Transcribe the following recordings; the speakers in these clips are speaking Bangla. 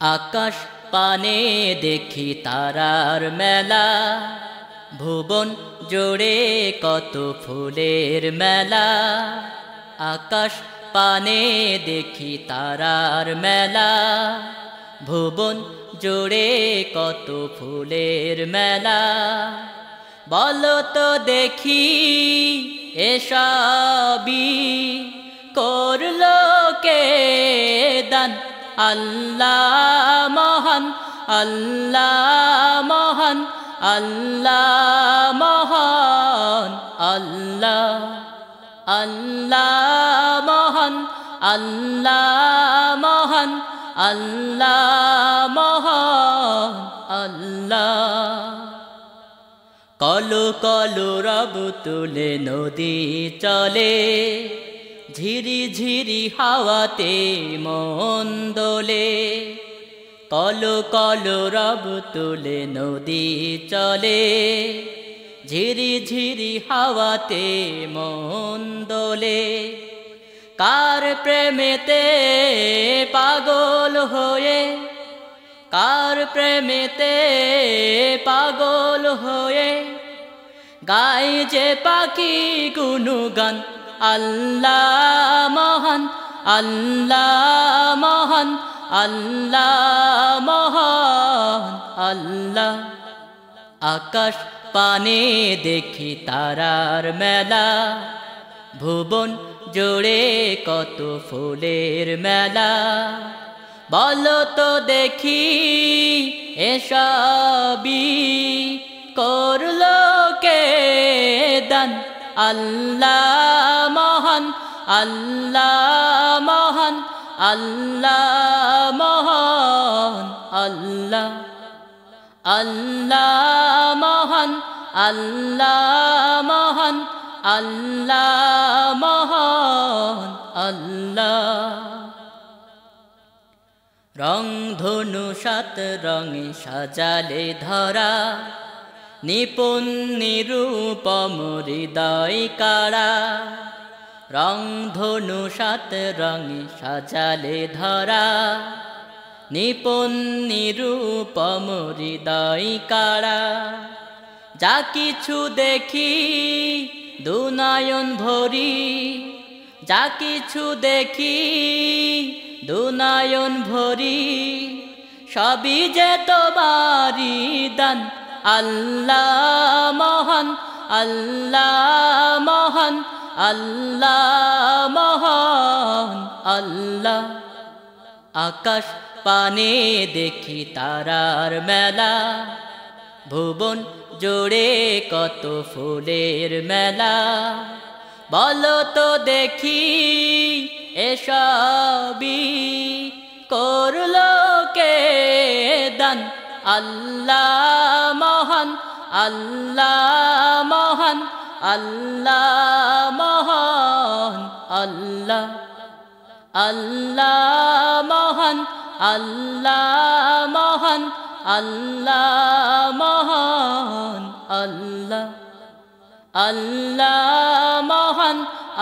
আকাশ পানে দেখি তারার মেলা। ভুবন জোড়ে কত ফুলের মেলা। আকাশ পানে দেখি তারার মেলা। ভুবন জোড়ে কত ফুলের মেলা। বলো তো দেখি এসবই করল কে দান? আল্লাহ মহান আল্লাহ মহান আল্লাহ মহান, আল্লাহ আল্লাহ মহান আল্লাহ মহান আল্লাহ মহান, আল্লাহ। কলু কলু রব তুলে নদী চলে ঝিরি ঝিরি হাওয়াতে মন দোলে, কলু কলু রব তুলে নদী চলে। ঝিরি ঝিরি হাওয়াতে মন দোলে, কার প্রেমেতে পাগল হয়ে, কার প্রেমেতে পাগল হয়ে, গাই যে পাখি গুনুগান আল্লাহ মহান আল্লাহ মহান আল্লাহ মহান, আল্লাহ। আকাশ পানে দেখি তারার মেলা, ভুবন জোড়ে কত ফুলের মেলা। বলো তো দেখি এসবই আল্লাহ মহান আল্লাহ মহান আল্লাহ মহান, আল্লাহ আল্লাহ মহান আল্লাহ মহান আল্লাহ মহান, আল্লাহ। রং ধনু সাত রঙে সাজালে ধরা। নিপুণ নিরূপম হৃদয় কারা? রং ধনু সাত রঙে সাজালে ধরা। নিপুণ নিরূপম হৃদয় কারা? যা কিছু দেখি দুনয়ন ভরি। যা কিছু দেখি দুনয়ন ভরি। সবই যে তোমারি দান আল্লাহ মহান আল্লাহ মহান আল্লাহ মহান, আল্লাহ। আকাশ পানে দেখি তারার মেলা, ভুবন জোড়ে কত ফুলের মেলা। বলো তো দেখি এসবই করল কে দান? আল্লাহ মহান আল্লাহ মহান আল্লাহ মহান, আল্লাহ আল্লাহ মহান আল্লাহ মহান আল্লাহ মহান, আল্লাহ আল্লাহ মহান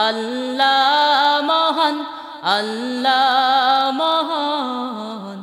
আল্লাহ মহান আল্লাহ মহান